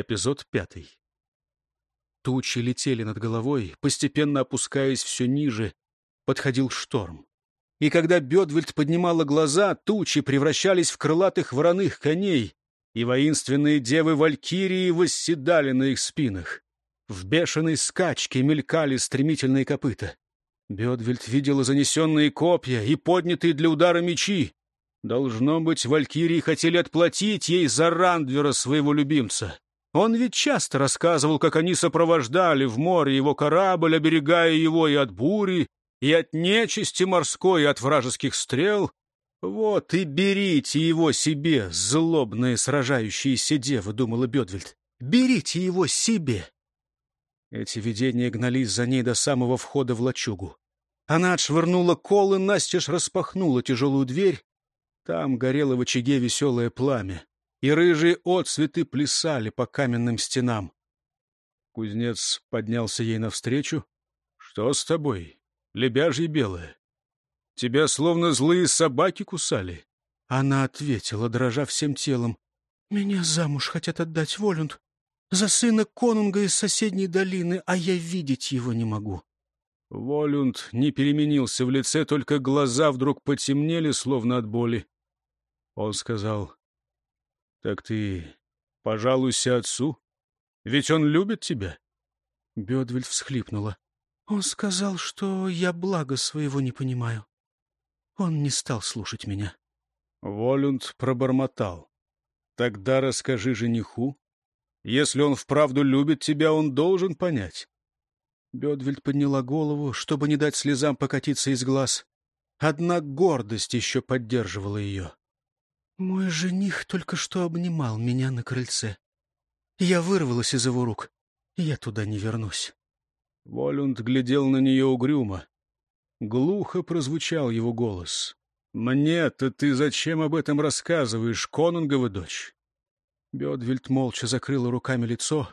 Эпизод пятый. Тучи летели над головой, постепенно опускаясь все ниже. Подходил шторм. И когда Бедвельд поднимала глаза, тучи превращались в крылатых вороных коней, и воинственные девы Валькирии восседали на их спинах. В бешеной скачке мелькали стремительные копыта. Бедвельд видела занесенные копья и поднятые для удара мечи. Должно быть, Валькирии хотели отплатить ей за Рандвера своего любимца. Он ведь часто рассказывал, как они сопровождали в море его корабль, оберегая его и от бури, и от нечисти морской, и от вражеских стрел. Вот и берите его себе, злобные сражающиеся девы, — думала Бедвельд. Берите его себе. Эти видения гнались за ней до самого входа в лачугу. Она отшвырнула колы, настежь распахнула тяжелую дверь. Там горело в очаге веселое пламя, и рыжие отцветы плясали по каменным стенам. Кузнец поднялся ей навстречу. — Что с тобой, лебяжье белое? Тебя словно злые собаки кусали. Она ответила, дрожа всем телом. — Меня замуж хотят отдать Волюнд за сына конунга из соседней долины, а я видеть его не могу. Волюнд не переменился в лице, только глаза вдруг потемнели, словно от боли. Он сказал, — Так ты пожалуйся отцу, ведь он любит тебя. Бедвельд всхлипнула. Он сказал, что я блага своего не понимаю. Он не стал слушать меня. Волюнд пробормотал. — Тогда расскажи жениху, если он вправду любит тебя, он должен понять. Бедвельд подняла голову, чтобы не дать слезам покатиться из глаз. Одна гордость еще поддерживала ее. Мой жених только что обнимал меня на крыльце. Я вырвалась из его рук. Я туда не вернусь. Волюнд глядел на нее угрюмо. Глухо прозвучал его голос. «Мне-то ты зачем об этом рассказываешь, конунгова дочь? Бедвельд молча закрыла руками лицо.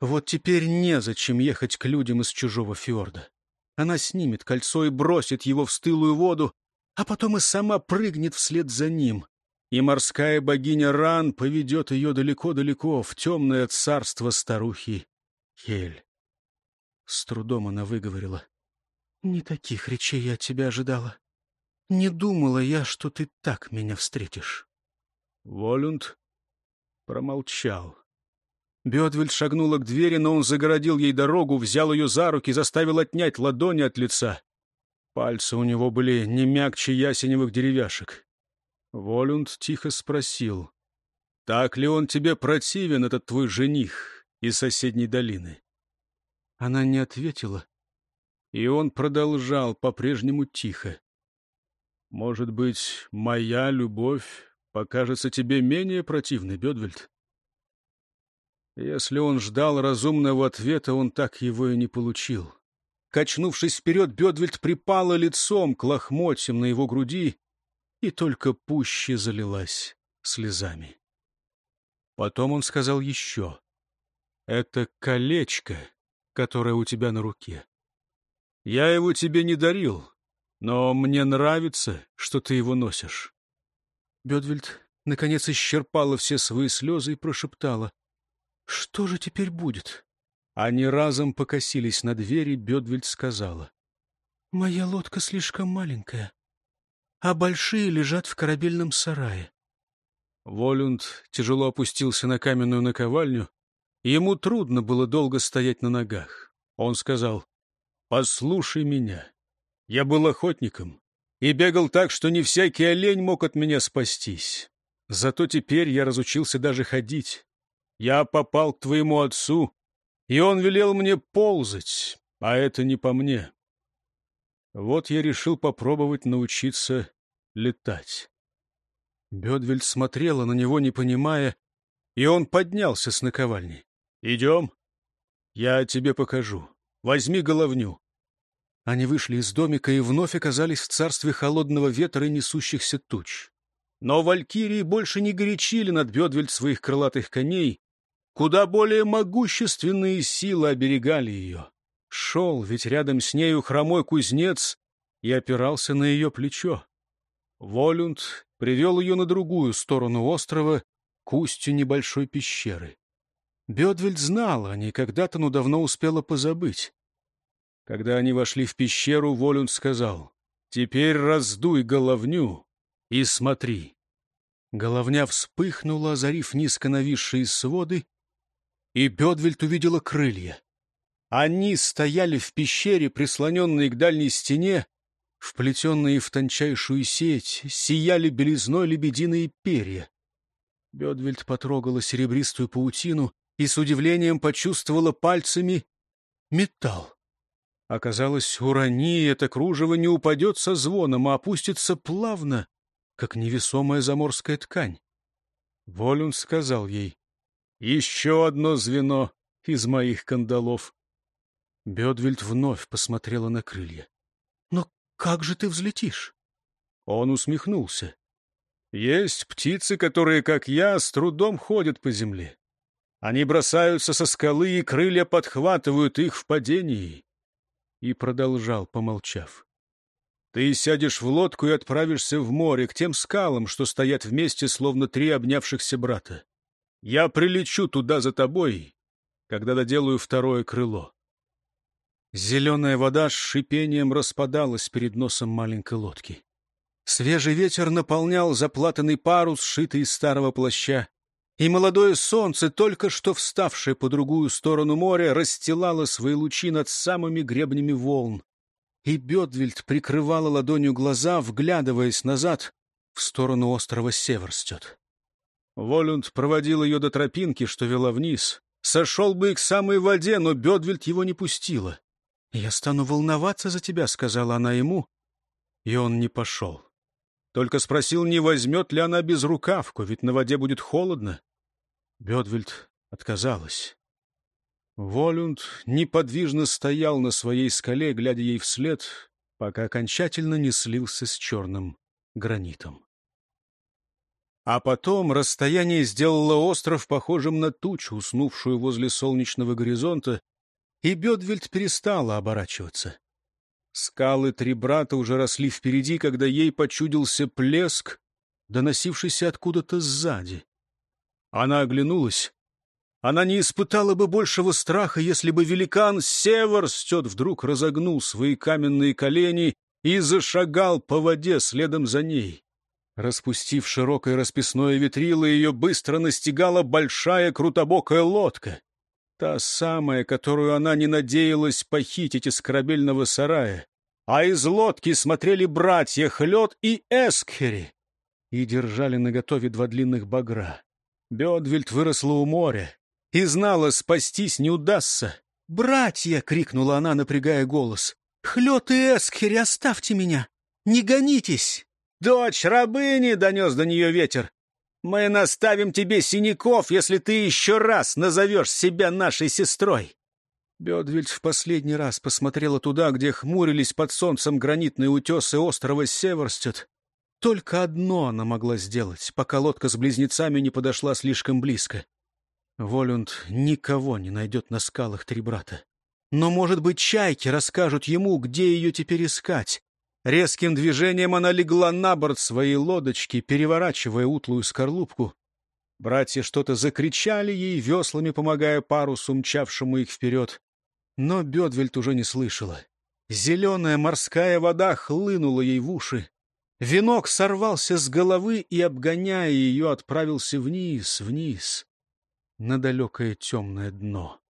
Вот теперь незачем ехать к людям из чужого фьорда. Она снимет кольцо и бросит его в стылую воду, а потом и сама прыгнет вслед за ним. И морская богиня Ран поведет ее далеко-далеко в темное царство старухи Хель. С трудом она выговорила. — Не таких речей я от тебя ожидала. Не думала я, что ты так меня встретишь. Волюнд промолчал. Бедвельд шагнула к двери, но он загородил ей дорогу, взял ее за руки, заставил отнять ладони от лица. Пальцы у него были не мягче ясеневых деревяшек. Волюнд тихо спросил, «Так ли он тебе противен, этот твой жених из соседней долины?» Она не ответила, и он продолжал по-прежнему тихо. «Может быть, моя любовь покажется тебе менее противной, Бедвельд? Если он ждал разумного ответа, он так его и не получил. Качнувшись вперед, Бедвельд припала лицом к лохмотьям на его груди и только пуще залилась слезами. Потом он сказал еще. — Это колечко, которое у тебя на руке. Я его тебе не дарил, но мне нравится, что ты его носишь. Бедвельд, наконец, исчерпала все свои слезы и прошептала. — Что же теперь будет? Они разом покосились на двери, Бедвельд сказала. — Моя лодка слишком маленькая, а большие лежат в корабельном сарае. Волюнд тяжело опустился на каменную наковальню. Ему трудно было долго стоять на ногах. Он сказал, — Послушай меня. Я был охотником и бегал так, что не всякий олень мог от меня спастись. Зато теперь я разучился даже ходить. Я попал к твоему отцу, и он велел мне ползать, а это не по мне. Вот я решил попробовать научиться летать. Бедвельд смотрела на него, не понимая, и он поднялся с наковальни. — Идем. Я тебе покажу. Возьми головню. Они вышли из домика и вновь оказались в царстве холодного ветра и несущихся туч. Но валькирии больше не горячили над Бедвельд своих крылатых коней. Куда более могущественные силы оберегали ее. Шел ведь рядом с нею хромой кузнец и опирался на ее плечо. Волюнд привел ее на другую сторону острова, к устью небольшой пещеры. Бедвельд знала, они когда-то, но давно успела позабыть. Когда они вошли в пещеру, Волюнд сказал, «Теперь раздуй головню и смотри». Головня вспыхнула, озарив низко нависшие своды, и Бедвельд увидела крылья. Они стояли в пещере, прислоненные к дальней стене, вплетенные в тончайшую сеть, сияли белизной лебединые перья. Бедвельд потрогала серебристую паутину и с удивлением почувствовала пальцами металл. Оказалось, урони это кружево не упадет со звоном, а опустится плавно, как невесомая заморская ткань. Волюн сказал ей, «Еще одно звено из моих кандалов». Бедвельд вновь посмотрела на крылья. «Но как же ты взлетишь?» Он усмехнулся. «Есть птицы, которые, как я, с трудом ходят по земле. Они бросаются со скалы, и крылья подхватывают их в падении». И продолжал, помолчав. «Ты сядешь в лодку и отправишься в море, к тем скалам, что стоят вместе, словно три обнявшихся брата. Я прилечу туда за тобой, когда доделаю второе крыло. Зеленая вода с шипением распадалась перед носом маленькой лодки. Свежий ветер наполнял заплатанный парус, сшитый из старого плаща, и молодое солнце, только что вставшее по другую сторону моря, расстилало свои лучи над самыми гребнями волн. И Бедвельд прикрывала ладонью глаза, вглядываясь назад в сторону острова Северстет. Волюнд проводил ее до тропинки, что вела вниз. Сошел бы и к самой воде, но Бедвельд его не пустила. «Я стану волноваться за тебя», — сказала она ему, и он не пошел. Только спросил, не возьмет ли она безрукавку, ведь на воде будет холодно. Бедвельд отказалась. Волюнд неподвижно стоял на своей скале, глядя ей вслед, пока окончательно не слился с черным гранитом. А потом расстояние сделало остров похожим на тучу, уснувшую возле солнечного горизонта, и Бедвельд перестала оборачиваться. Скалы три брата уже росли впереди, когда ей почудился плеск, доносившийся откуда-то сзади. Она оглянулась. Она не испытала бы большего страха, если бы великан Северстет вдруг разогнул свои каменные колени и зашагал по воде следом за ней. Распустив широкое расписное ветрило, ее быстро настигала большая крутобокая лодка. Та самая, которую она не надеялась похитить из корабельного сарая. А из лодки смотрели братья Хлёд и Эскхери и держали наготове два длинных багра. Бедвельд выросла у моря и знала, спастись не удастся. «Братья!» — крикнула она, напрягая голос. «Хлёд и Эскхери, оставьте меня! Не гонитесь!» «Дочь рабыни!» — донес до нее ветер. Мы наставим тебе синяков, если ты еще раз назовешь себя нашей сестрой. Бедвельд в последний раз посмотрела туда, где хмурились под солнцем гранитные утесы острова Северстет. Только одно она могла сделать, пока лодка с близнецами не подошла слишком близко. Волюнд никого не найдет на скалах три брата. Но, может быть, чайки расскажут ему, где ее теперь искать. Резким движением она легла на борт своей лодочки, переворачивая утлую скорлупку. Братья что-то закричали ей, веслами помогая парусу, мчавшему их вперед. Но Бедвельт уже не слышала. Зеленая морская вода хлынула ей в уши. Венок сорвался с головы и, обгоняя ее, отправился вниз, вниз, на далекое темное дно.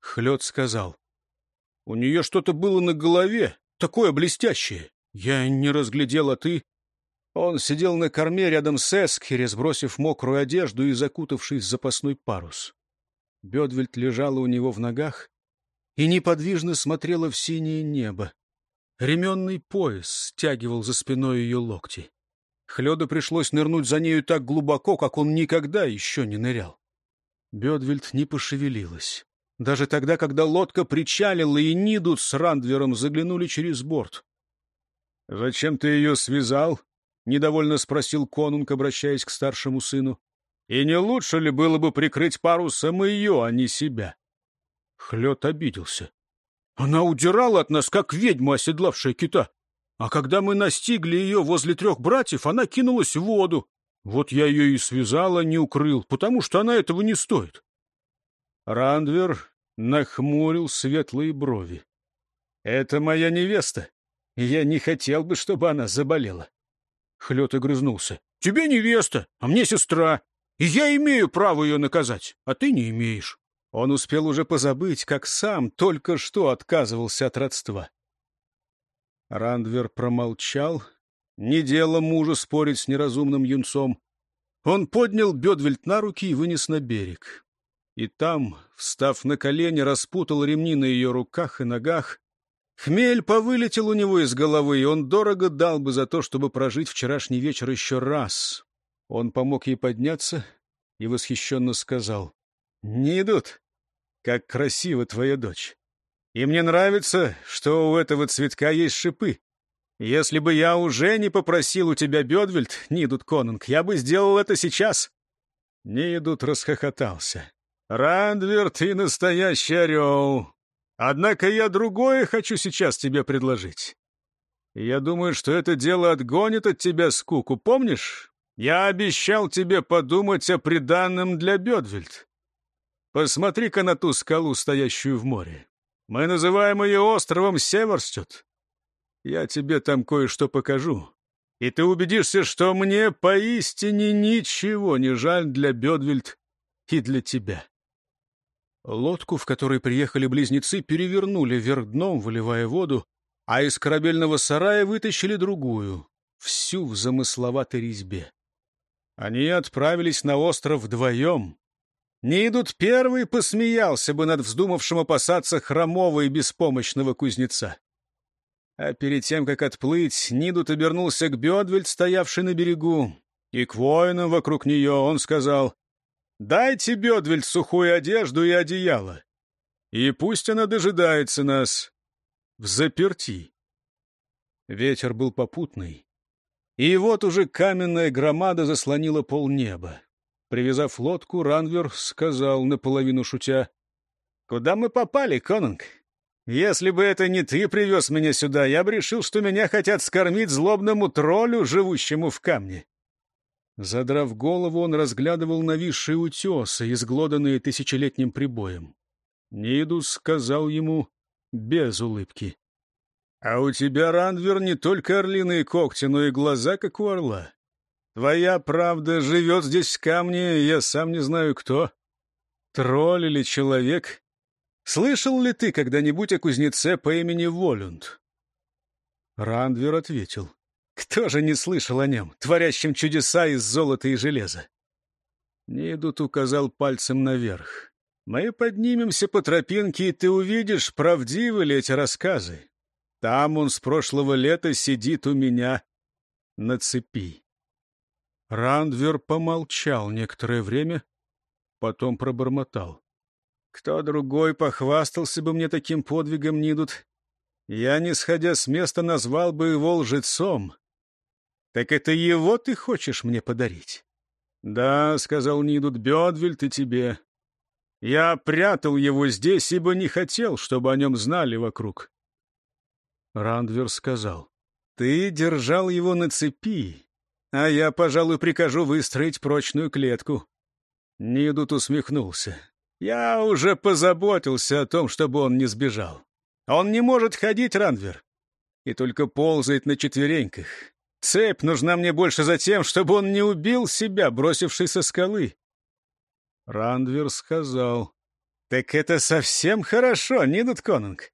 Хлёд сказал, — У нее что-то было на голове такое блестящее! Я не разглядел, а ты...» Он сидел на корме рядом с Эскхере, сбросив мокрую одежду и закутавшись в запасной парус. Бедвельд лежала у него в ногах и неподвижно смотрела в синее небо. Ременный пояс стягивал за спиной ее локти. Хлёду пришлось нырнуть за нею так глубоко, как он никогда еще не нырял. Бедвельд не пошевелилась. Даже тогда, когда лодка причалила, и Нидут с Рандвером заглянули через борт. — Зачем ты ее связал? — недовольно спросил конунг, обращаясь к старшему сыну. — И не лучше ли было бы прикрыть парусом ее, а не себя? Хлёд обиделся. Она удирала от нас, как ведьма, оседлавшая кита. А когда мы настигли ее возле трех братьев, она кинулась в воду. Вот я ее и связала, не укрыл, потому что она этого не стоит. Рандвер нахмурил светлые брови. «Это моя невеста, я не хотел бы, чтобы она заболела». Хлёд огрызнулся. «Тебе невеста, а мне сестра, и я имею право ее наказать, а ты не имеешь». Он успел уже позабыть, как сам только что отказывался от родства. Рандвер промолчал. Не дело мужа спорить с неразумным юнцом. Он поднял Бедвельт на руки и вынес на берег. И там, встав на колени, распутал ремни на ее руках и ногах. Хмель повылетел у него из головы, и он дорого дал бы за то, чтобы прожить вчерашний вечер еще раз. Он помог ей подняться и восхищенно сказал. — Не идут. Как красива твоя дочь. И мне нравится, что у этого цветка есть шипы. Если бы я уже не попросил у тебя, Бедвельд, Нидут Конунг, я бы сделал это сейчас. Нидут расхохотался. Рандвер, ты настоящий орел. Однако я другое хочу сейчас тебе предложить. Я думаю, что это дело отгонит от тебя скуку. Помнишь? Я обещал тебе подумать о приданном для Бедвельд. Посмотри-ка на ту скалу, стоящую в море. Мы называем ее островом Северстют. Я тебе там кое-что покажу, и ты убедишься, что мне поистине ничего не жаль для Бедвельд и для тебя. Лодку, в которой приехали близнецы, перевернули вверх дном, выливая воду, а из корабельного сарая вытащили другую, всю в замысловатой резьбе. Они отправились на остров вдвоем, не идут первый посмеялся бы над вздумавшим опасаться хромого и беспомощного кузнеца. А перед тем, как отплыть, Нидут обернулся к Бедвельд, стоявший на берегу, и к воинам вокруг нее он сказал, «Дайте Бедвельд сухую одежду и одеяло, и пусть она дожидается нас в заперти». Ветер был попутный, и вот уже каменная громада заслонила полнеба. Привязав лодку, Ранвер сказал наполовину шутя. — Куда мы попали, Конунг? Если бы это не ты привез меня сюда, я бы решил, что меня хотят скормить злобному троллю, живущему в камне. Задрав голову, он разглядывал нависшие утесы, изглоданные тысячелетним прибоем. Нидус сказал ему без улыбки. — А у тебя, Ранвер, не только орлиные когти, но и глаза, как у орла. Твоя правда живет здесь в камне, я сам не знаю кто. Тролль или человек? Слышал ли ты когда-нибудь о кузнеце по имени Волюнд? Рандвер ответил. Кто же не слышал о нем, творящем чудеса из золота и железа? Нидут указал пальцем наверх. Мы поднимемся по тропинке, и ты увидишь, правдивы ли эти рассказы. Там он с прошлого лета сидит у меня на цепи. Рандвер помолчал некоторое время, потом пробормотал. «Кто другой похвастался бы мне таким подвигом, Нидут? Я, не сходя с места, назвал бы его лжецом. Так это его ты хочешь мне подарить?» «Да», — сказал Нидут, — «Бедвельт и тебе. Я прятал его здесь, ибо не хотел, чтобы о нем знали вокруг». Рандвер сказал, «Ты держал его на цепи, а я, пожалуй, прикажу выстроить прочную клетку. Нидут усмехнулся. Я уже позаботился о том, чтобы он не сбежал. Он не может ходить, Ранвер, и только ползает на четвереньках. Цепь нужна мне больше за тем, чтобы он не убил себя, бросившись со скалы. Рандвер сказал, «Так это совсем хорошо, Нидут Конунг.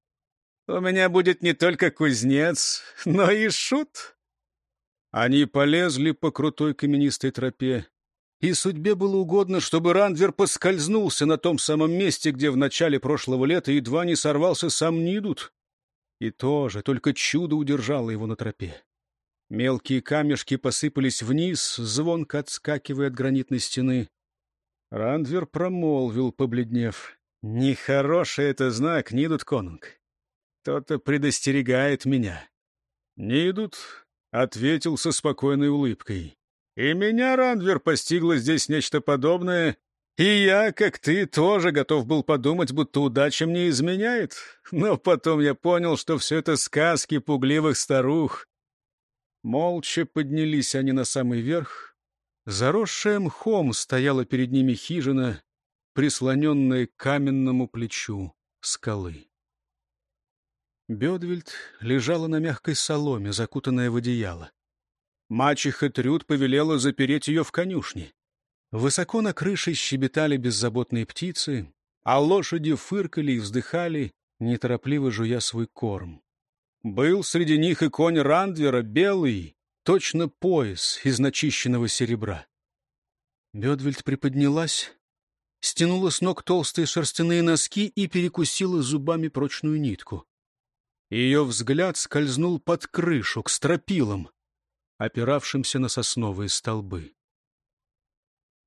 У меня будет не только кузнец, но и шут». Они полезли по крутой каменистой тропе, и судьбе было угодно, чтобы Рандвер поскользнулся на том самом месте, где в начале прошлого лета едва не сорвался сам Нидут. И тоже только чудо удержало его на тропе. Мелкие камешки посыпались вниз, звонко отскакивая от гранитной стены. Рандвер промолвил, побледнев. «Нехороший это знак, Нидут Конунг. Кто-то предостерегает меня». Нидут ответил со спокойной улыбкой. «И меня, Рандвер, постигло здесь нечто подобное, и я, как ты, тоже готов был подумать, будто удача мне изменяет. Но потом я понял, что все это сказки пугливых старух». Молча поднялись они на самый верх. Заросшая мхом стояла перед ними хижина, прислоненные к каменному плечу скалы. Бедвельд лежала на мягкой соломе, закутанная в одеяло. Мачеха Трюд повелела запереть ее в конюшне. Высоко на крыше щебетали беззаботные птицы, а лошади фыркали и вздыхали, неторопливо жуя свой корм. Был среди них и конь Рандвера, белый, точно пояс из начищенного серебра. Бедвельд приподнялась, стянула с ног толстые шерстяные носки и перекусила зубами прочную нитку. Ее взгляд скользнул под крышу, к стропилам, опиравшимся на сосновые столбы.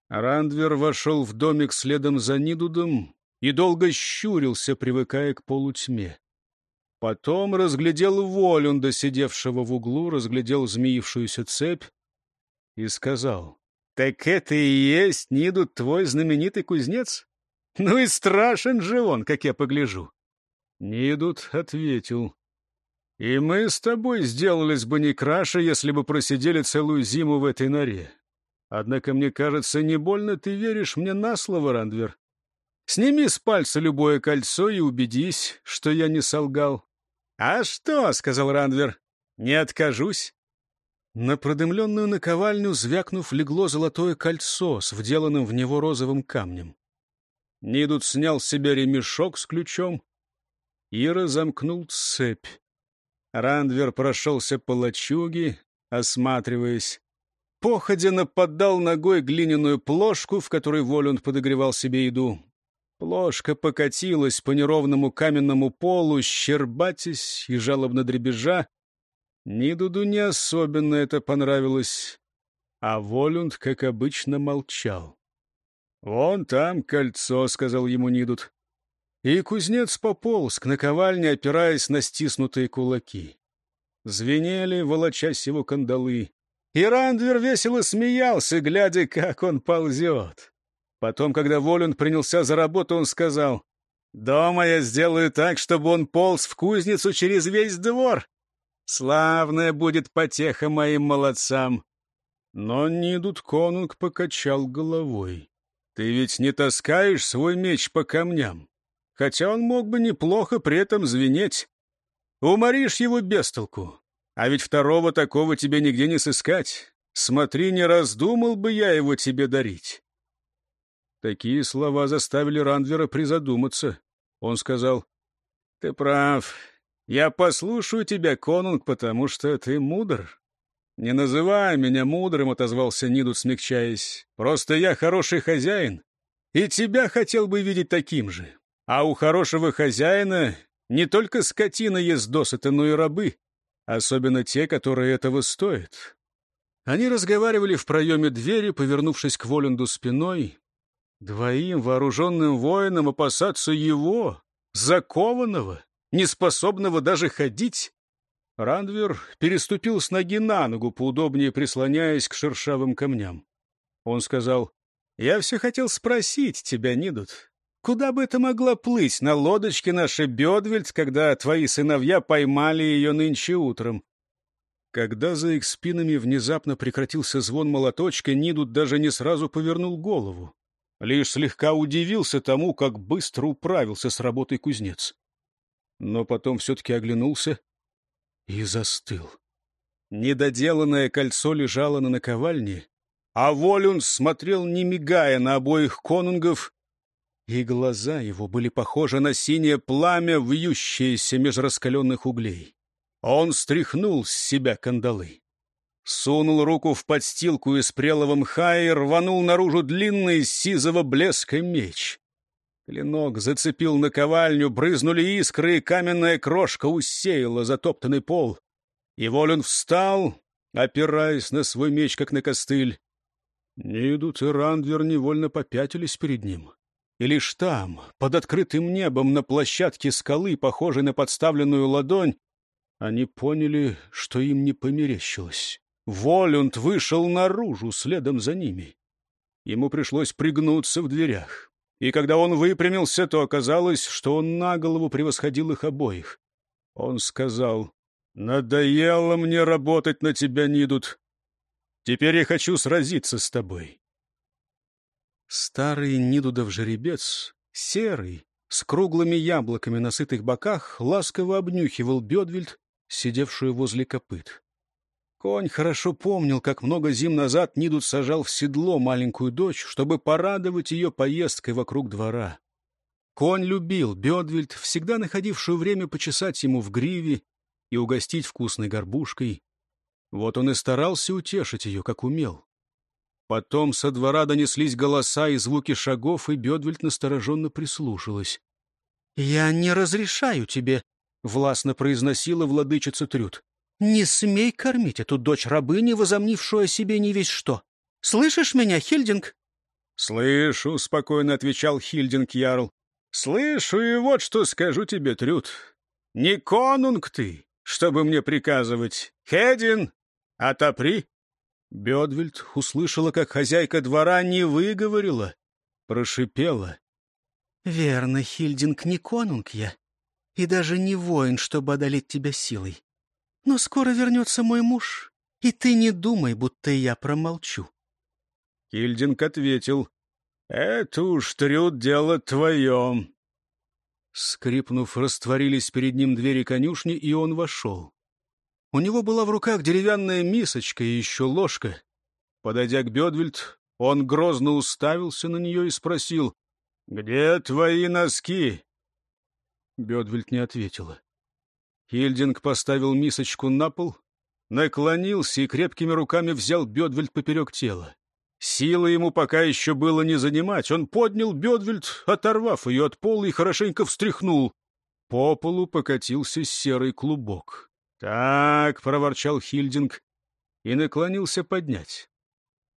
Рандвер вошел в домик следом за Нидудом и долго щурился, привыкая к полутьме. Потом разглядел Волюнда, сидевшего в углу, разглядел змеившуюся цепь и сказал, «Так это и есть, Нидуд, твой знаменитый кузнец? Ну и страшен же он, как я погляжу!» Нидуд ответил, «И мы с тобой сделались бы не краше, если бы просидели целую зиму в этой норе. Однако, мне кажется, не больно ты веришь мне на слово, Рандвер. Сними с пальца любое кольцо и убедись, что я не солгал. «А что?» — сказал Рандвер. «Не откажусь». На продымленную наковальню, звякнув, легло золотое кольцо с вделанным в него розовым камнем. Нидут снял с себя ремешок с ключом и разомкнул цепь. Рандвер прошелся по лачуге, осматриваясь. Походя нападал ногой глиняную плошку, в которой Волюнд подогревал себе еду. Плошка покатилась по неровному каменному полу, щербатясь и жалобно дребезжа. Нидуду не особенно это понравилось, а Волюнд, как обычно, молчал. — Вон там кольцо, — сказал ему Нидуд. И кузнец пополз к наковальне, опираясь на стиснутые кулаки. Звенели, волочась его кандалы. И Рандвер весело смеялся, глядя, как он ползет. Потом, когда Волюн принялся за работу, он сказал, «Дома я сделаю так, чтобы он полз в кузницу через весь двор. Славная будет потеха моим молодцам». Но Нидут Конунг покачал головой. «Ты ведь не таскаешь свой меч по камням, хотя он мог бы неплохо при этом звенеть. Уморишь его без толку, а ведь второго такого тебе нигде не сыскать. Смотри, не раздумал бы я его тебе дарить». Такие слова заставили Рандвера призадуматься. Он сказал, «Ты прав. Я послушаю тебя, конунг, потому что ты мудр». «Не называй меня мудрым», — отозвался Нидут, смягчаясь. «Просто я хороший хозяин, и тебя хотел бы видеть таким же. А у хорошего хозяина не только скотина ест досыта, но и рабы, особенно те, которые этого стоят». Они разговаривали в проеме двери, повернувшись к Воланду спиной, Двоим вооруженным воинам опасаться его, закованного, неспособного даже ходить? Рандвер переступил с ноги на ногу, поудобнее прислоняясь к шершавым камням. Он сказал, «Я все хотел спросить тебя, Нидут, куда бы это могла плыть на лодочке наша Бедвельд, когда твои сыновья поймали ее нынче утром?» Когда за их спинами внезапно прекратился звон молоточка, Нидут даже не сразу повернул голову. Лишь слегка удивился тому, как быстро управился с работой кузнец. Но потом все-таки оглянулся и застыл. Недоделанное кольцо лежало на наковальне, а Волюн смотрел, не мигая, на обоих конунгов, и глаза его были похожи на синее пламя, вьющееся меж раскаленных углей. Он стряхнул с себя кандалы. Сунул руку в подстилку из прелого мха и рванул наружу длинный сизого блеска меч. Клинок зацепил наковальню, брызнули искры, и каменная крошка усеяла затоптанный пол. И Волин встал, опираясь на свой меч, как на костыль. Нидут и Рандвер невольно попятились перед ним. И лишь там, под открытым небом, на площадке скалы, похожей на подставленную ладонь, они поняли, что им не померещилось. Волюнд вышел наружу следом за ними. Ему пришлось пригнуться в дверях. И когда он выпрямился, то оказалось, что он на голову превосходил их обоих. Он сказал, «Надоело мне работать на тебя, Нидут. Теперь я хочу сразиться с тобой». Старый Нидудов жеребец, серый, с круглыми яблоками на сытых боках, ласково обнюхивал Бедвельд, сидевшую возле копыт. Конь хорошо помнил, как много зим назад Нидуд сажал в седло маленькую дочь, чтобы порадовать ее поездкой вокруг двора. Конь любил Бедвельд, всегда находившую время почесать ему в гриве и угостить вкусной горбушкой. Вот он и старался утешить ее, как умел. Потом со двора донеслись голоса и звуки шагов, и Бедвельд настороженно прислушалась. — Я не разрешаю тебе, — властно произносила владычица Трюд. — Не смей кормить эту дочь рабыни, возомнившую о себе не весь что. Слышишь меня, Хильдинг? — Слышу, — спокойно отвечал Хильдинг Ярл. — Слышу, и вот что скажу тебе, Трюд. Не конунг ты, чтобы мне приказывать. Хедин, отопри. Бедвельд услышала, как хозяйка двора не выговорила, прошипела. — Верно, Хильдинг, не конунг я, и даже не воин, чтобы одолеть тебя силой. Но скоро вернется мой муж, и ты не думай, будто я промолчу. Хильдинг ответил. — Это уж, Трюд, дело твое. Скрипнув, растворились перед ним двери конюшни, и он вошел. У него была в руках деревянная мисочка и еще ложка. Подойдя к Бедвельд, он грозно уставился на нее и спросил, «Где твои носки?» Бедвельд не ответила. Хильдинг поставил мисочку на пол, наклонился и крепкими руками взял Бедвельд поперек тела. Силы ему пока еще было не занимать. Он поднял Бедвельд, оторвав ее от пола и хорошенько встряхнул. По полу покатился серый клубок. «Так», — проворчал Хильдинг и наклонился поднять.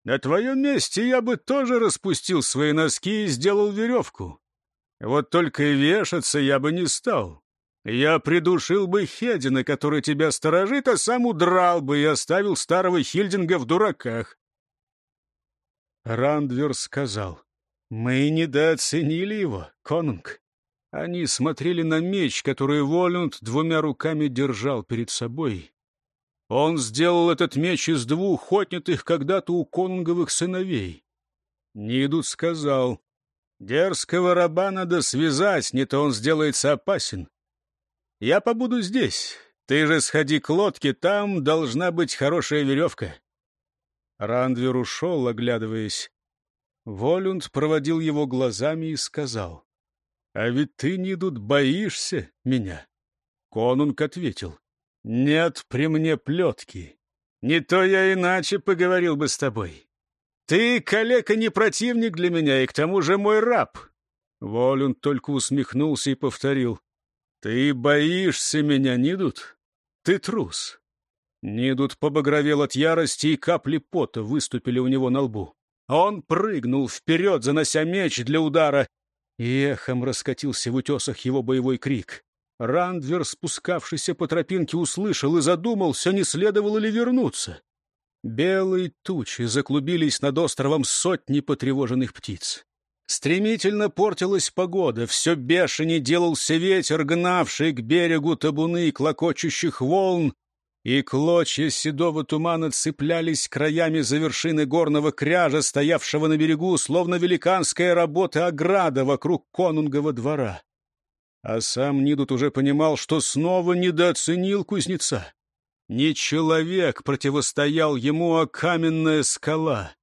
«На твоем месте я бы тоже распустил свои носки и сделал веревку. Вот только и вешаться я бы не стал. Я придушил бы Хедина, который тебя сторожит, а сам удрал бы и оставил старого Хильдинга в дураках». Рандвер сказал, «Мы недооценили его, конунг. Они смотрели на меч, который Волюнд двумя руками держал перед собой. Он сделал этот меч из двух отнятых когда-то у конунговых сыновей. Нидут сказал, «Дерзкого раба надо связать, не то он сделается опасен. Я побуду здесь, ты же сходи к лодке, там должна быть хорошая веревка». Рандвер ушел, оглядываясь. Волюнд проводил его глазами и сказал, «А ведь ты, Нидут, боишься меня?» Конунг ответил. «Нет при мне плетки. Не то я иначе поговорил бы с тобой. Ты, калека, не противник для меня, и к тому же мой раб». Волюн только усмехнулся и повторил. «Ты боишься меня, Нидут? Ты трус». Нидут побагровел от ярости, и капли пота выступили у него на лбу. Он прыгнул вперед, занося меч для удара, и эхом раскатился в утесах его боевой крик. Рандвер, спускавшийся по тропинке, услышал и задумался, не следовало ли вернуться. Белые тучи заклубились над островом сотни потревоженных птиц. Стремительно портилась погода, все бешене делался ветер, гнавший к берегу табуны клокочущих волн, и клочья седого тумана цеплялись краями за вершины горного кряжа, стоявшего на берегу, словно великанская работа ограда вокруг конунгового двора. А сам Нидут уже понимал, что снова недооценил кузнеца. Не человек противостоял ему, а каменная скала.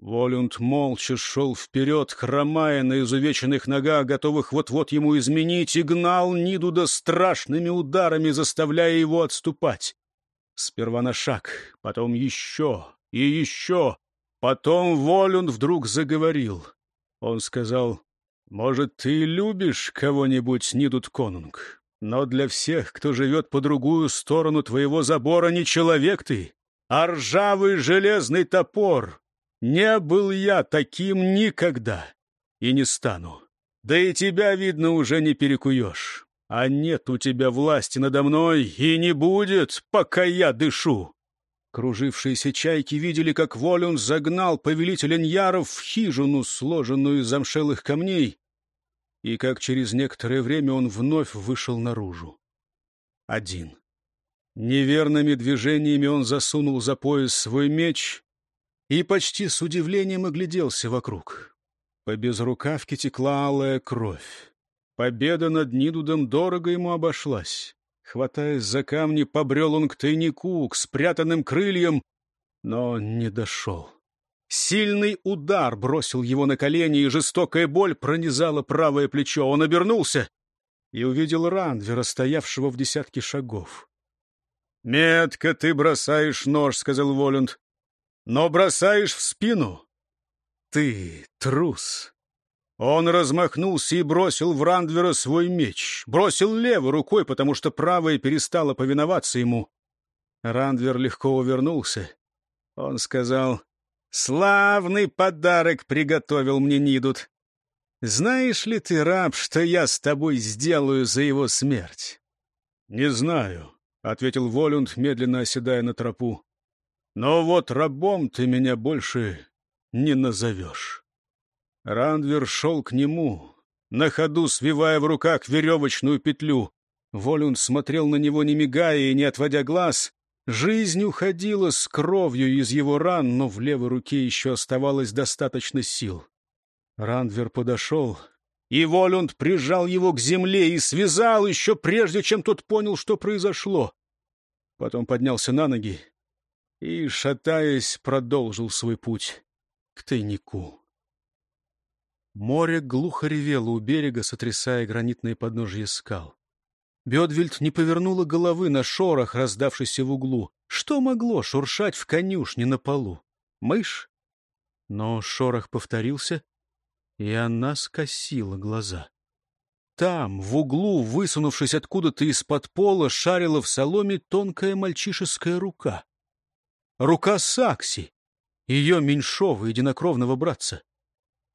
Волюнд молча шел вперед, хромая на изувеченных ногах, готовых вот-вот ему изменить, и гнал Нидуда страшными ударами, заставляя его отступать. Сперва на шаг, потом еще и еще. Потом Волюн вдруг заговорил. Он сказал, «Может, ты любишь кого-нибудь, Нидут Конунг, но для всех, кто живет по другую сторону твоего забора, не человек ты, а ржавый железный топор. Не был я таким никогда и не стану. Да и тебя, видно, уже не перекуешь а нет у тебя власти надо мной и не будет, пока я дышу. Кружившиеся чайки видели, как Волюн загнал повелителя Ньяров в хижину, сложенную из замшелых камней, и как через некоторое время он вновь вышел наружу. Один. Неверными движениями он засунул за пояс свой меч и почти с удивлением огляделся вокруг. По безрукавке текла алая кровь. Победа над Нидудом дорого ему обошлась. Хватаясь за камни, побрел он к тайнику, к спрятанным крыльям, но не дошел. Сильный удар бросил его на колени, и жестокая боль пронизала правое плечо. Он обернулся и увидел Рандвера, стоявшего в десятке шагов. «Метко ты бросаешь нож», — сказал Волюнд, — «но бросаешь в спину. Ты трус». Он размахнулся и бросил в Рандвера свой меч. Бросил левой рукой, потому что правая перестала повиноваться ему. Рандвер легко увернулся. Он сказал, «Славный подарок приготовил мне Нидут. Знаешь ли ты, раб, что я с тобой сделаю за его смерть?» «Не знаю», — ответил Волюнд, медленно оседая на тропу. «Но вот рабом ты меня больше не назовешь». Рандвер шел к нему, на ходу свивая в руках веревочную петлю. Волюнд смотрел на него, не мигая и не отводя глаз. Жизнь уходила с кровью из его ран, но в левой руке еще оставалось достаточно сил. Рандвер подошел, и Волюнд прижал его к земле и связал еще прежде, чем тот понял, что произошло. Потом поднялся на ноги и, шатаясь, продолжил свой путь к тайнику. Море глухо ревело у берега, сотрясая гранитные подножья скал. Бедвельд не повернула головы на шорох, раздавшийся в углу. Что могло шуршать в конюшне на полу? Мышь? Но шорох повторился, и она скосила глаза. Там, в углу, высунувшись откуда-то из-под пола, шарила в соломе тонкая мальчишеская рука. Рука Сакси, ее меньшого единокровного братца.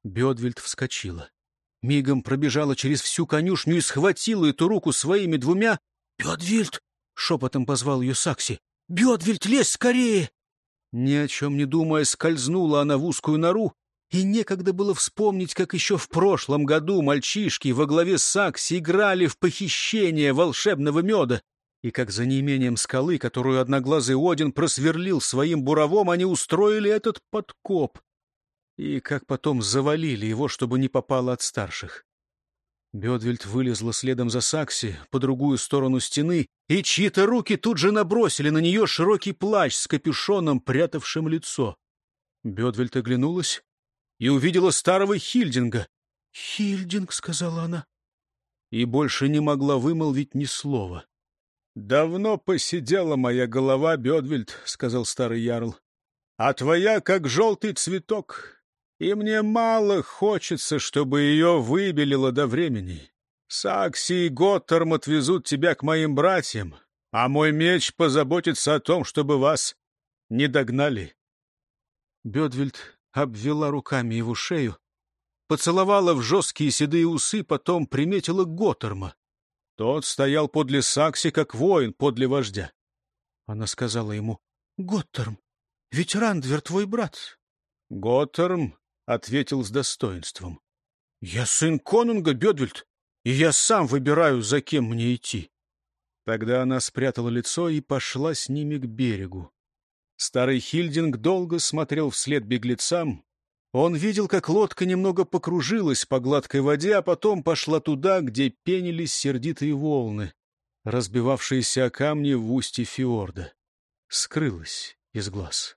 Бедвельд вскочила. Мигом пробежала через всю конюшню и схватила эту руку своими двумя. «Бедвельд!» — шепотом позвал ее Сакси. «Бедвельд, лезь скорее!» Ни о чем не думая, скользнула она в узкую нору, и некогда было вспомнить, как еще в прошлом году мальчишки во главе Сакси играли в похищение волшебного меда, и как за неимением скалы, которую одноглазый Один просверлил своим буровом, они устроили этот подкоп и как потом завалили его, чтобы не попало от старших. Бедвельд вылезла следом за Сакси по другую сторону стены, и чьи-то руки тут же набросили на нее широкий плащ с капюшоном, прятавшим лицо. Бедвельд оглянулась и увидела старого Хильдинга. «Хильдинг», — сказала она, и больше не могла вымолвить ни слова. «Давно посидела моя голова, Бедвельд», — сказал старый ярл, — «а твоя как желтый цветок, и мне мало хочется, чтобы ее выбелило до времени. Сакси и Готтерм отвезут тебя к моим братьям, а мой меч позаботится о том, чтобы вас не догнали. Бедвельд обвела руками его шею, поцеловала в жесткие седые усы, потом приметила Готтерма. Тот стоял подле Сакси, как воин подле вождя. Она сказала ему, — Готтерм, ведь Рандвер твой брат. Готтерм ответил с достоинством. — Я сын конунга, Бедвельд, и я сам выбираю, за кем мне идти. Тогда она спрятала лицо и пошла с ними к берегу. Старый Хильдинг долго смотрел вслед беглецам. Он видел, как лодка немного покружилась по гладкой воде, а потом пошла туда, где пенились сердитые волны, разбивавшиеся о камни в устье фьорда. Скрылась из глаз.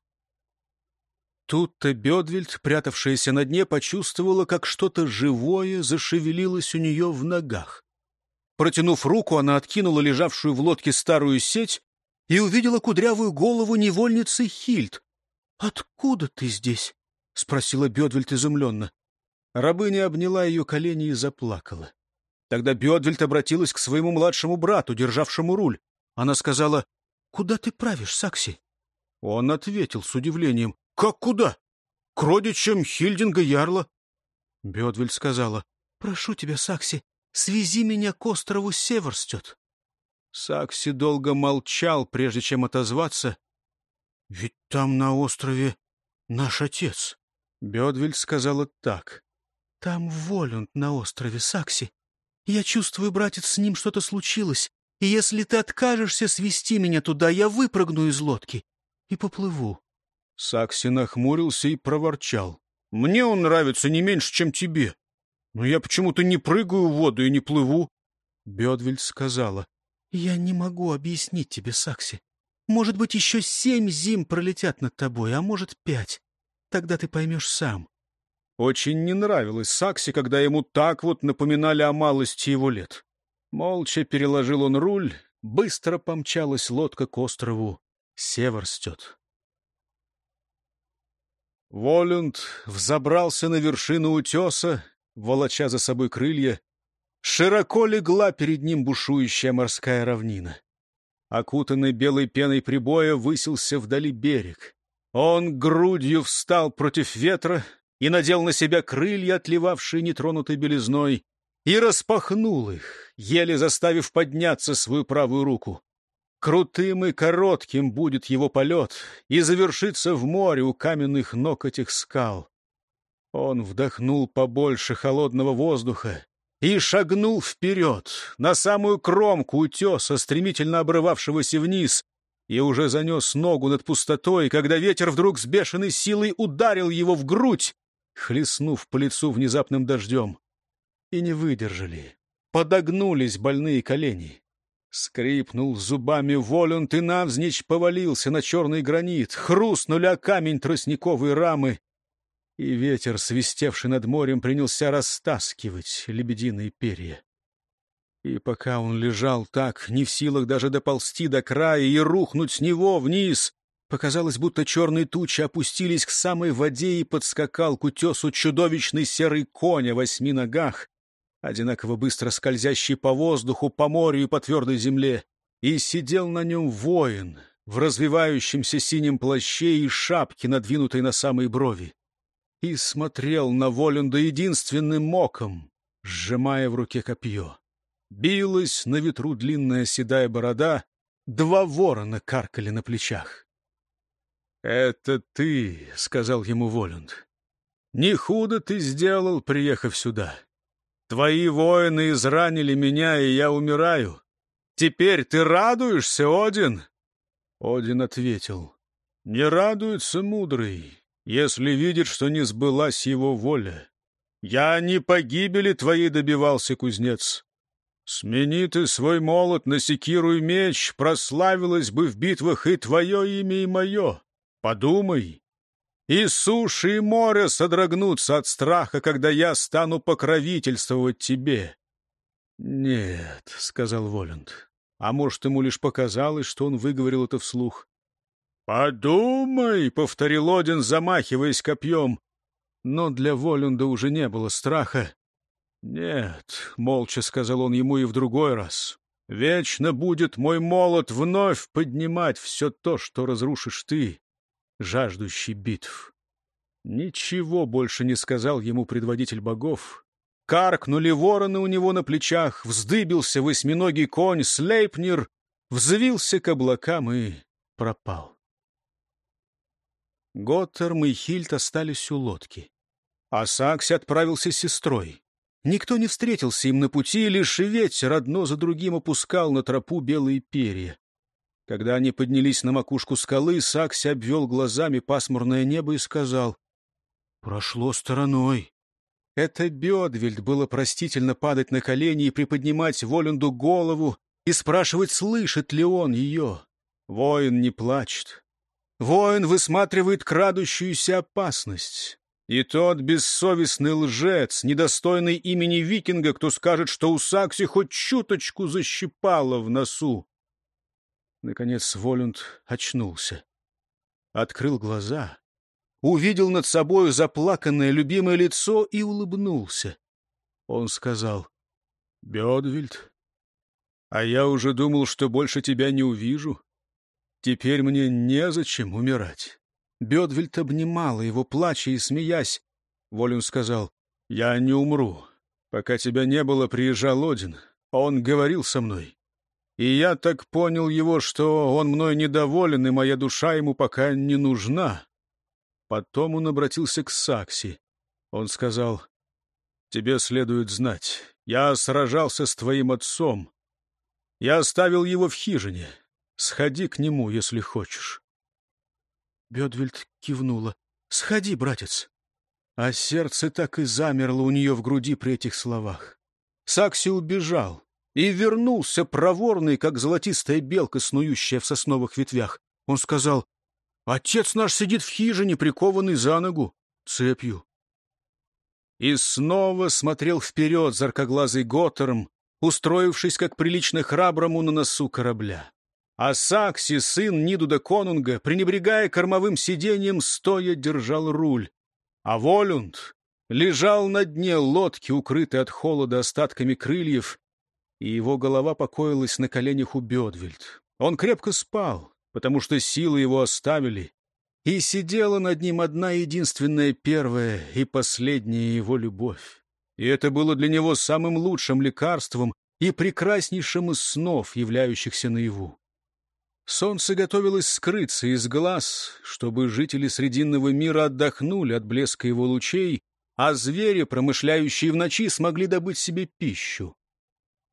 Тут-то Бедвельд, прятавшаяся на дне, почувствовала, как что-то живое зашевелилось у нее в ногах. Протянув руку, она откинула лежавшую в лодке старую сеть и увидела кудрявую голову невольницы Хильд. — Откуда ты здесь? — спросила Бедвельд изумленно. Рабыня обняла ее колени и заплакала. Тогда Бедвельд обратилась к своему младшему брату, державшему руль. Она сказала, — Куда ты правишь, Сакси? Он ответил с удивлением, «Как куда? К родичам Хильдинга Ярла?» Бедвель сказала, «Прошу тебя, Сакси, свези меня к острову Северстет». Сакси долго молчал, прежде чем отозваться. «Ведь там на острове наш отец». Бедвель сказала так. «Там Волюнд на острове, Сакси. Я чувствую, братец, с ним что-то случилось, и если ты откажешься свести меня туда, я выпрыгну из лодки и поплыву. Сакси нахмурился и проворчал. Мне он нравится не меньше, чем тебе. Но я почему-то не прыгаю в воду и не плыву. Бедвельд сказала. — Я не могу объяснить тебе, Сакси. Может быть, еще семь зим пролетят над тобой, а может, пять. Тогда ты поймешь сам. Очень не нравилось Сакси, когда ему так вот напоминали о малости его лет. Молча переложил он руль, быстро помчалась лодка к острову Северстет. Волюнд взобрался на вершину утеса, волоча за собой крылья. Широко легла перед ним бушующая морская равнина. Окутанный белой пеной прибоя высился вдали берег. Он грудью встал против ветра и надел на себя крылья, отливавшие нетронутой белизной, и распахнул их, еле заставив подняться свою правую руку. Крутым и коротким будет его полет и завершится в море у каменных ног этих скал. Он вдохнул побольше холодного воздуха и шагнул вперед, на самую кромку утеса, стремительно обрывавшегося вниз, и уже занес ногу над пустотой, когда ветер вдруг с бешеной силой ударил его в грудь, хлестнув по лицу внезапным дождем. И не выдержали. Подогнулись больные колени. Скрипнул зубами Волюнт и навзничь повалился на черный гранит. Хрустнули о камень тростниковые рамы. И ветер, свистевший над морем, принялся растаскивать лебединые перья. И пока он лежал так, не в силах даже доползти до края и рухнуть с него вниз, Показалось, будто черные тучи опустились к самой воде и подскакал к утесу чудовищный серый конь о восьми ногах, одинаково быстро скользящий по воздуху, по морю и по твердой земле. И сидел на нем воин в развивающемся синем плаще и шапке, надвинутой на самые брови. И смотрел на Волюнда единственным оком, сжимая в руке копье. Билась на ветру длинная седая борода, два ворона каркали на плечах. «Это ты», — сказал ему Волюнд. «Не худо ты сделал, приехав сюда. Твои воины изранили меня, и я умираю. Теперь ты радуешься, Один?» Один ответил. «Не радуется мудрый, если видит, что не сбылась его воля. Я не погибели твоей добивался, кузнец. Смени ты свой молот на секиру и меч, прославилось бы в битвах и твое имя, и мое. Подумай, и суши, и море содрогнутся от страха, когда я стану покровительствовать тебе. — Нет, — сказал Воланд. А может, ему лишь показалось, что он выговорил это вслух. — Подумай, — повторил Один, замахиваясь копьем. Но для Воланда уже не было страха. — Нет, — молча сказал он ему и в другой раз. — Вечно будет мой молот вновь поднимать все то, что разрушишь ты жаждущий битв. Ничего больше не сказал ему предводитель богов. Каркнули вороны у него на плечах, вздыбился восьминогий конь Слейпнер, взвился к облакам и пропал. Готтерм и Хильд остались у лодки. А Сакси отправился с сестрой. Никто не встретился им на пути, лишь ветер одно за другим опускал на тропу белые перья. Когда они поднялись на макушку скалы, Сакси обвел глазами пасмурное небо и сказал, «Прошло стороной». Это Бедвельд было простительно падать на колени и приподнимать Волюнду голову и спрашивать, слышит ли он ее. Воин не плачет. Воин высматривает крадущуюся опасность. И тот бессовестный лжец, недостойный имени викинга, кто скажет, что у Сакси хоть чуточку защипало в носу. Наконец Волюнд очнулся. Открыл глаза, увидел над собою заплаканное любимое лицо и улыбнулся. Он сказал, — Бедвильд, а я уже думал, что больше тебя не увижу. Теперь мне незачем умирать. Бедвильд обнимала его, плача и смеясь. Волюн сказал, — Я не умру. Пока тебя не было, приезжал Один. Он говорил со мной. И я так понял его, что он мной недоволен, и моя душа ему пока не нужна. Потом он обратился к Сакси. Он сказал, «Тебе следует знать, я сражался с твоим отцом. Я оставил его в хижине. Сходи к нему, если хочешь». Бедвельд кивнула. «Сходи, братец». А сердце так и замерло у нее в груди при этих словах. Сакси убежал и вернулся проворный, как золотистая белка, снующая в сосновых ветвях. Он сказал, «Отец наш сидит в хижине, прикованный за ногу, цепью». И снова смотрел вперед заркоглазый Готтером, устроившись как прилично храброму на носу корабля. А Сакси, сын Нидуда Конунга, пренебрегая кормовым сиденьем, стоя держал руль. А Волюнд лежал на дне лодки, укрытый от холода остатками крыльев, и его голова покоилась на коленях у Бедвельд. Он крепко спал, потому что силы его оставили, и сидела над ним одна единственная первая и последняя его любовь. И это было для него самым лучшим лекарством и прекраснейшим из снов, являющихся наяву. Солнце готовилось скрыться из глаз, чтобы жители Срединного мира отдохнули от блеска его лучей, а звери, промышляющие в ночи, смогли добыть себе пищу.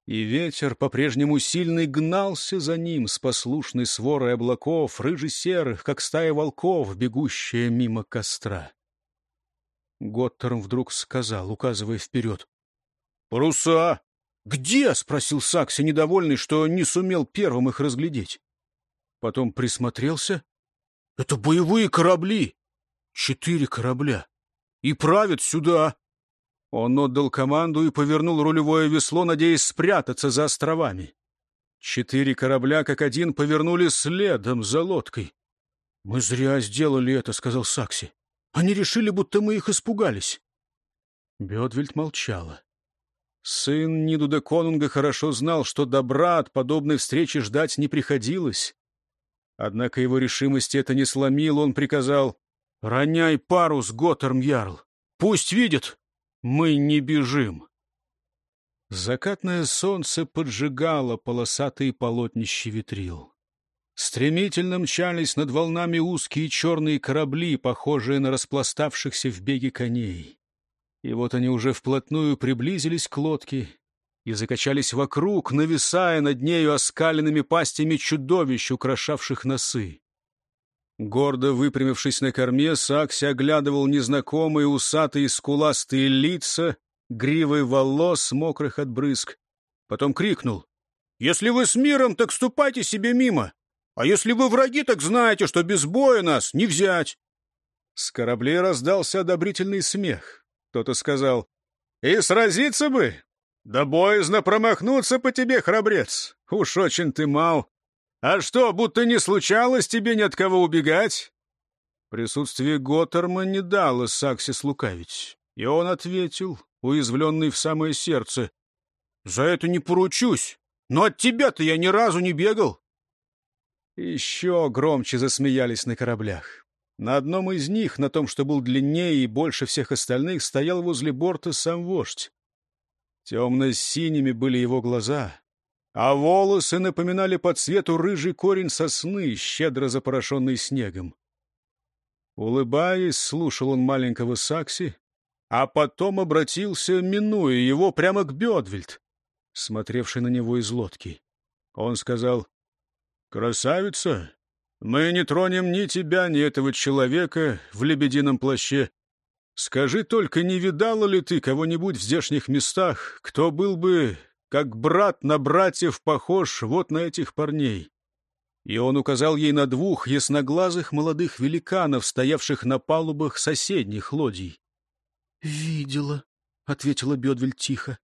И ветер по-прежнему сильный гнался за ним с послушной сворой облаков, рыже-серых, как стая волков, бегущая мимо костра. Готтерм вдруг сказал, указывая вперед. «Паруса!» «Где?» — спросил Сакси, недовольный, что не сумел первым их разглядеть. Потом присмотрелся. Это боевые корабли. Четыре корабля. И правят сюда. Он отдал команду и повернул рулевое весло, надеясь спрятаться за островами. Четыре корабля, как один, повернули следом за лодкой. «Мы зря сделали это», — сказал Сакси. «Они решили, будто мы их испугались». Бедвельд молчала. Сын Нидуда Конунга хорошо знал, что добра от подобной встречи ждать не приходилось. Однако его решимости это не сломило, он приказал «Роняй парус, Готтерм Ярл! Пусть видят! Мы не бежим!» Закатное солнце поджигало полосатые полотнища ветрил. Стремительно мчались над волнами узкие черные корабли, похожие на распластавшихся в беге коней. И вот они уже вплотную приблизились к лодке, и закачались вокруг, нависая над нею оскаленными пастями чудовищ, украшавших носы. Гордо выпрямившись на корме, Сакси оглядывал незнакомые усатые скуластые лица, гривы волос, мокрых от брызг. Потом крикнул. «Если вы с миром, так ступайте себе мимо! А если вы враги, так знаете, что без боя нас не взять!» С кораблей раздался одобрительный смех. Кто-то сказал. «И сразиться бы! Да боязно промахнуться по тебе, храбрец. Уж очень ты мал. А что, будто не случалось тебе ни от кого убегать? Присутствие Готтерма не дало Сакси слукавить. И он ответил, уязвленный в самое сердце. «За это не поручусь, но от тебя-то я ни разу не бегал». Еще громче засмеялись на кораблях. На одном из них, на том, что был длиннее и больше всех остальных, стоял возле борта сам вождь. Темно-синими были его глаза, а волосы напоминали по цвету рыжий корень сосны, щедро запорошенный снегом. Улыбаясь, слушал он маленького Сакси, а потом обратился, минуя его, прямо к Бедвельд, смотревший на него из лодки. Он сказал, «Красавица, мы не тронем ни тебя, ни этого человека в лебедином плаще. Скажи только, не видала ли ты кого-нибудь в здешних местах, кто был бы, как брат на братьев, похож вот на этих парней?» И он указал ей на двух ясноглазых молодых великанов, стоявших на палубах соседних лодий. «Видела», — ответила Бедвель тихо.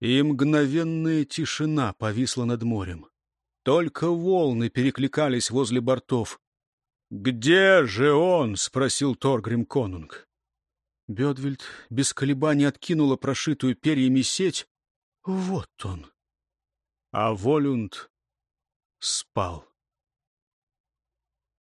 И мгновенная тишина повисла над морем. Только волны перекликались возле бортов. «Где же он?» — спросил Торгрим Конунг. Бедвельд без колебаний откинула прошитую перьями сеть. Вот он. А Волюнд спал.